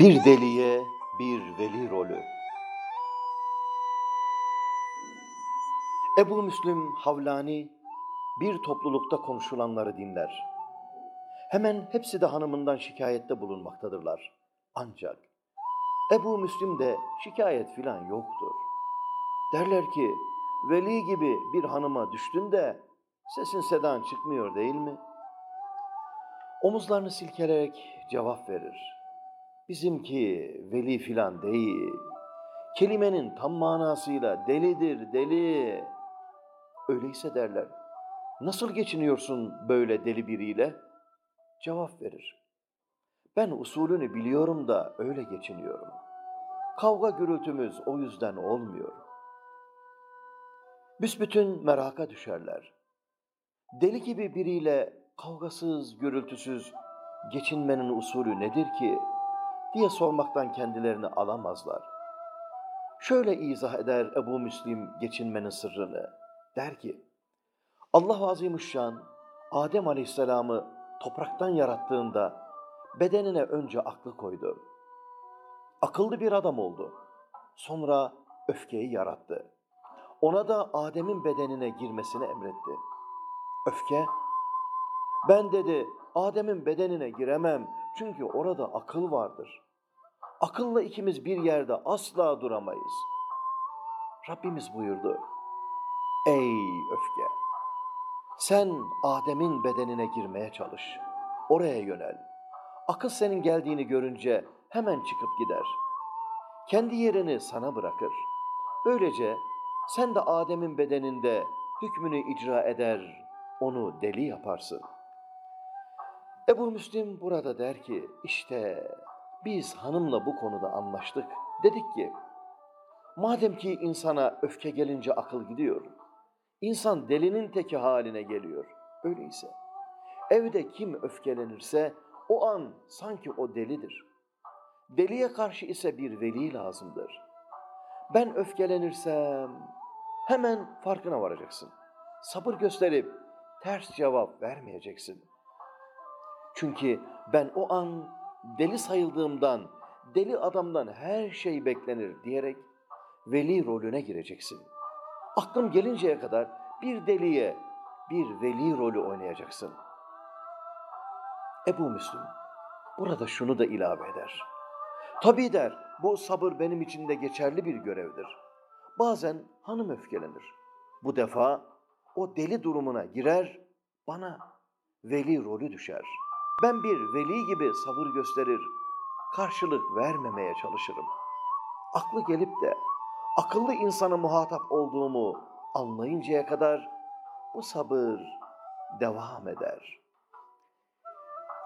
Bir deliye bir veli rolü. Ebu Müslim Havlani bir toplulukta konuşulanları dinler. Hemen hepsi de hanımından şikayette bulunmaktadırlar. Ancak Ebu Müslim de şikayet filan yoktur. Derler ki, veli gibi bir hanıma düştün de sesin sedan çıkmıyor değil mi? Omuzlarını silkelerek cevap verir. Bizimki veli filan değil. Kelimenin tam manasıyla delidir deli. Öyleyse derler. Nasıl geçiniyorsun böyle deli biriyle? Cevap verir. Ben usulünü biliyorum da öyle geçiniyorum. Kavga gürültümüz o yüzden olmuyor. Büsbütün meraka düşerler. Deli gibi biriyle kavgasız, gürültüsüz geçinmenin usulü nedir ki diye sormaktan kendilerini alamazlar. Şöyle izah eder Ebu Müslim geçinmenin sırrını. Der ki, Allah Azimüşşan Adem Aleyhisselam'ı topraktan yarattığında bedenine önce aklı koydu. Akıllı bir adam oldu. Sonra öfkeyi yarattı. Ona da Adem'in bedenine girmesini emretti. Öfke, ben dedi Adem'in bedenine giremem çünkü orada akıl vardır. Akılla ikimiz bir yerde asla duramayız. Rabbimiz buyurdu. Ey öfke! Sen Adem'in bedenine girmeye çalış. Oraya yönel. Akıl senin geldiğini görünce hemen çıkıp gider. Kendi yerini sana bırakır. Böylece sen de Adem'in bedeninde hükmünü icra eder, onu deli yaparsın. Ebu Müslim burada der ki, işte biz hanımla bu konuda anlaştık. Dedik ki, madem ki insana öfke gelince akıl gidiyor, insan delinin teki haline geliyor. Öyleyse evde kim öfkelenirse o an sanki o delidir. Deliye karşı ise bir veli lazımdır. Ben öfkelenirsem hemen farkına varacaksın. Sabır gösterip ters cevap vermeyeceksin. Çünkü ben o an deli sayıldığımdan, deli adamdan her şey beklenir diyerek veli rolüne gireceksin. Aklım gelinceye kadar bir deliye bir veli rolü oynayacaksın. Ebu Müslüm burada şunu da ilave eder. Tabii der, bu sabır benim için de geçerli bir görevdir. Bazen hanım öfkelenir. Bu defa o deli durumuna girer, bana veli rolü düşer. Ben bir veli gibi sabır gösterir, karşılık vermemeye çalışırım. Aklı gelip de akıllı insana muhatap olduğumu anlayıncaya kadar bu sabır devam eder.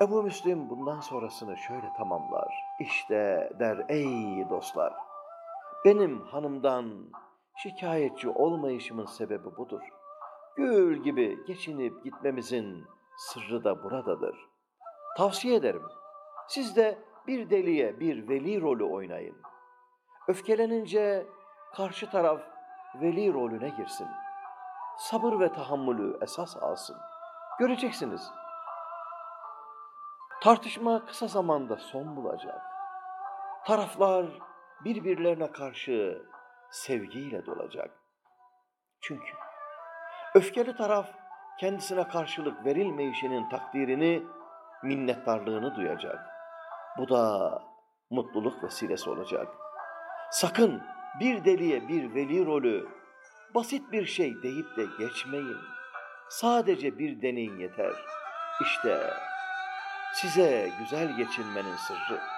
Ebu Müslim bundan sonrasını şöyle tamamlar. İşte der ey dostlar, benim hanımdan şikayetçi olmayışımın sebebi budur. Gül gibi geçinip gitmemizin sırrı da buradadır. Tavsiye ederim. Siz de bir deliye bir veli rolü oynayın. Öfkelenince karşı taraf veli rolüne girsin. Sabır ve tahammülü esas alsın. Göreceksiniz. Tartışma kısa zamanda son bulacak. Taraflar birbirlerine karşı sevgiyle dolacak. Çünkü öfkeli taraf kendisine karşılık verilmeyişinin takdirini, minnettarlığını duyacak. Bu da mutluluk vesilesi olacak. Sakın bir deliye bir veli rolü basit bir şey deyip de geçmeyin. Sadece bir deneyin yeter. İşte size güzel geçinmenin sırrı.